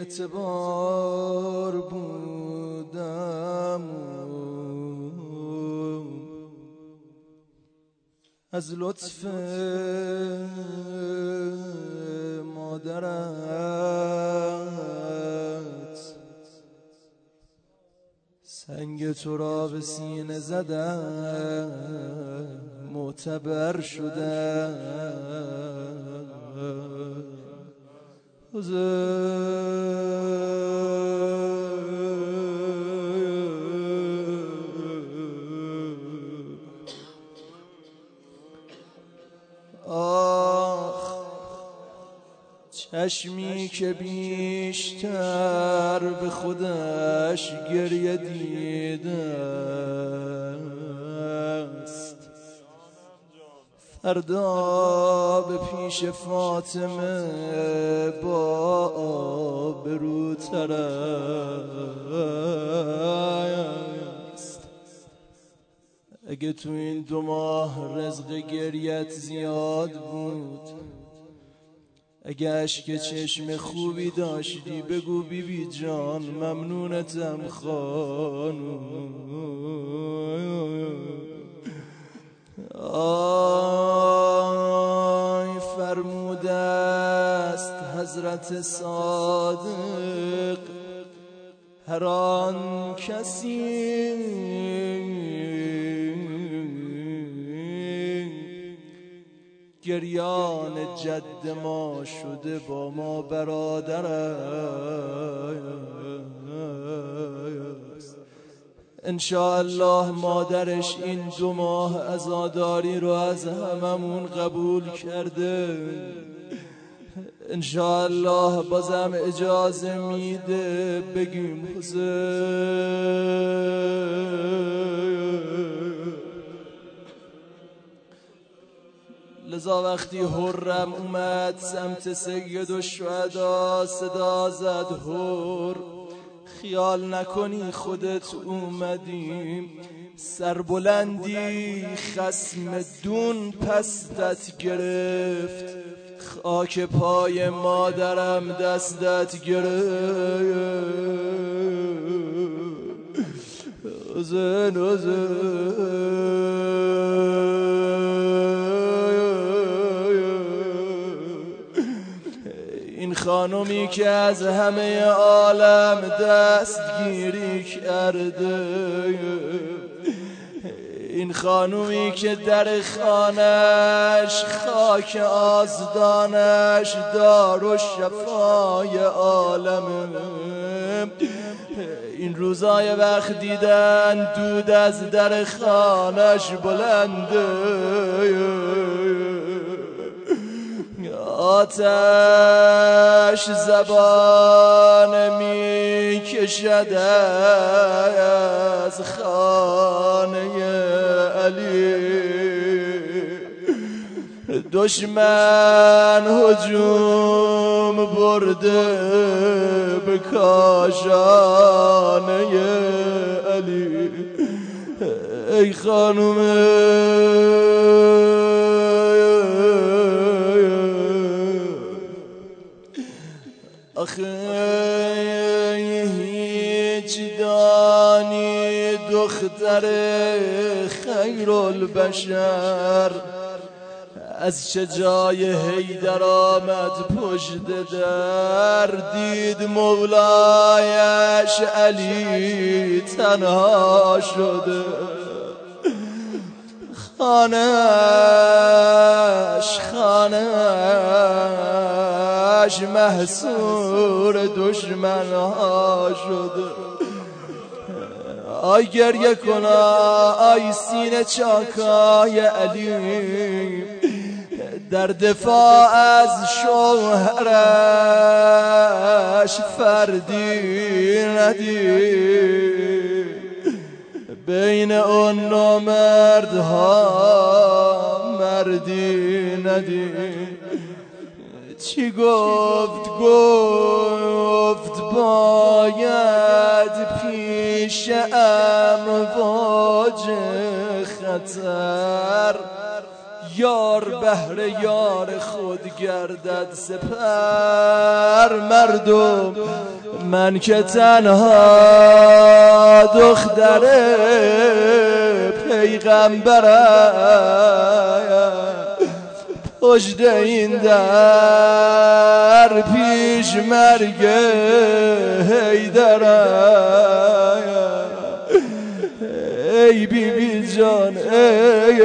اعتبار بودم از لطف مادرت سنگ تو را به سینه زدم معتبر شده آخ چشمی که بیشتر به خودش گریه دیده فردا به پیش فاطمه با آبروتر است اگه تو این دو ماه رزق گریت زیاد بود. اگه عشق چشم خوبی داشتی بگو بیبی بی جان ممنونتم خانم. آی فرموده است حضرت صادق هر آن کسی گریان جد ما شده با ما برادر الله مادرش این دو ماه ازاداری رو از هممون قبول کرده. الله بازم اجازه میده بگیم لذا وقتی حرم اومد سمت سید و شهدا صدا زد حر. خیال نکنی خودت اومدیم. سربلندی خسم دون پستت گرفت. خاک پای مادرم دستت گرفت. ازن خانمی که از همه عالم دستگیری کرده. این خانومی که در خانش خاک آزدانش دار و شفای عالمه. این روزای وقت دیدن دود از در خانش بلنده. آتش زبان می کشد از خانه علی. دشمن هجوم برده به کاشانه علی. ای خانومه هیچ دانی دختر خیر البشر از چه جای هیدر آمد پشت در؟ دید مولایش علی تنها شده. خانش خانش محصور دشمن ها شده آی گریه کنا آی سینه چاکای علی. در دفاع از شوهرش فردی ندید بین اون مردها مردی ندی. چی گفت؟ گفت باید پیش امواج خطر. یار بهر یار خود گردد سپر. مردم من که تنها دختر پیغمبرم. پشت این در پیش مرگ حیدرم ای بی بی جان ای